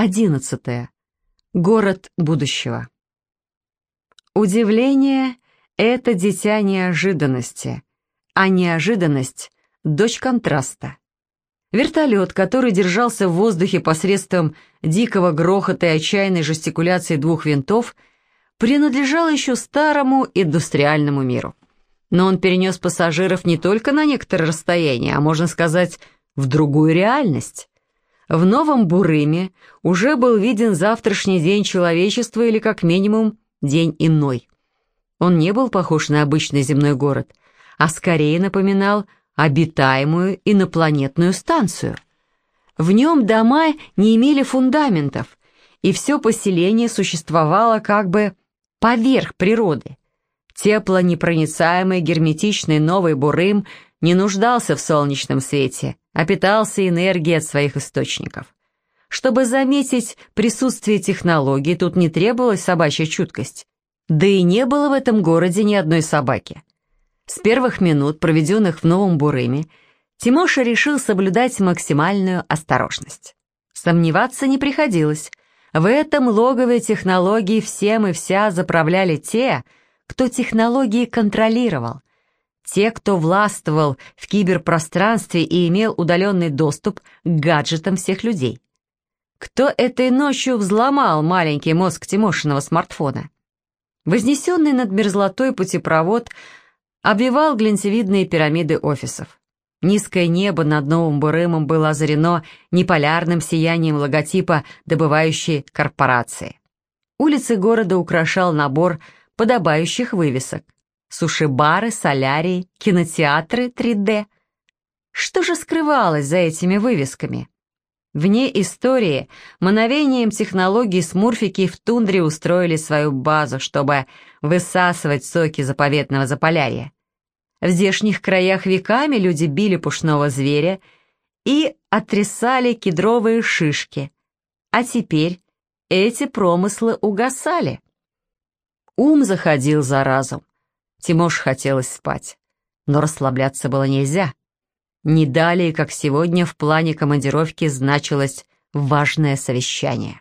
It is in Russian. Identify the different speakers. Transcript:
Speaker 1: 11. Город будущего. Удивление — это дитя неожиданности, а неожиданность — дочь контраста. Вертолет, который держался в воздухе посредством дикого грохота и отчаянной жестикуляции двух винтов, принадлежал еще старому индустриальному миру. Но он перенес пассажиров не только на некоторое расстояние, а, можно сказать, в другую реальность. В Новом Бурыме уже был виден завтрашний день человечества или, как минимум, день иной. Он не был похож на обычный земной город, а скорее напоминал обитаемую инопланетную станцию. В нем дома не имели фундаментов, и все поселение существовало как бы поверх природы. Теплонепроницаемый герметичный Новый Бурым не нуждался в солнечном свете, а питался энергией от своих источников. Чтобы заметить присутствие технологий, тут не требовалась собачья чуткость. Да и не было в этом городе ни одной собаки. С первых минут, проведенных в Новом Бурыме, Тимоша решил соблюдать максимальную осторожность. Сомневаться не приходилось. В этом логове технологий всем и вся заправляли те, кто технологии контролировал, те, кто властвовал в киберпространстве и имел удаленный доступ к гаджетам всех людей. Кто этой ночью взломал маленький мозг Тимошиного смартфона? Вознесенный над мерзлотой путепровод обвивал глинцевидные пирамиды офисов. Низкое небо над Новым Бурымом было озарено неполярным сиянием логотипа добывающей корпорации. Улицы города украшал набор подобающих вывесок суши-бары, солярии, кинотеатры 3D. Что же скрывалось за этими вывесками? Вне истории, мановением технологий смурфики в тундре устроили свою базу, чтобы высасывать соки заповедного заполярья. В здешних краях веками люди били пушного зверя и отрисали кедровые шишки, а теперь эти промыслы угасали. Ум заходил за разум. Тимош хотелось спать, но расслабляться было нельзя. Не далее, как сегодня, в плане командировки значилось важное совещание.